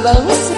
balança